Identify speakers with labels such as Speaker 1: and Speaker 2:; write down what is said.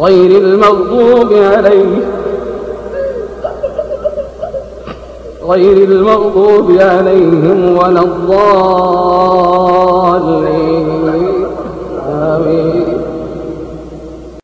Speaker 1: غير المغضوب عليهم. غير المغضوب عليهم ولا الضالين.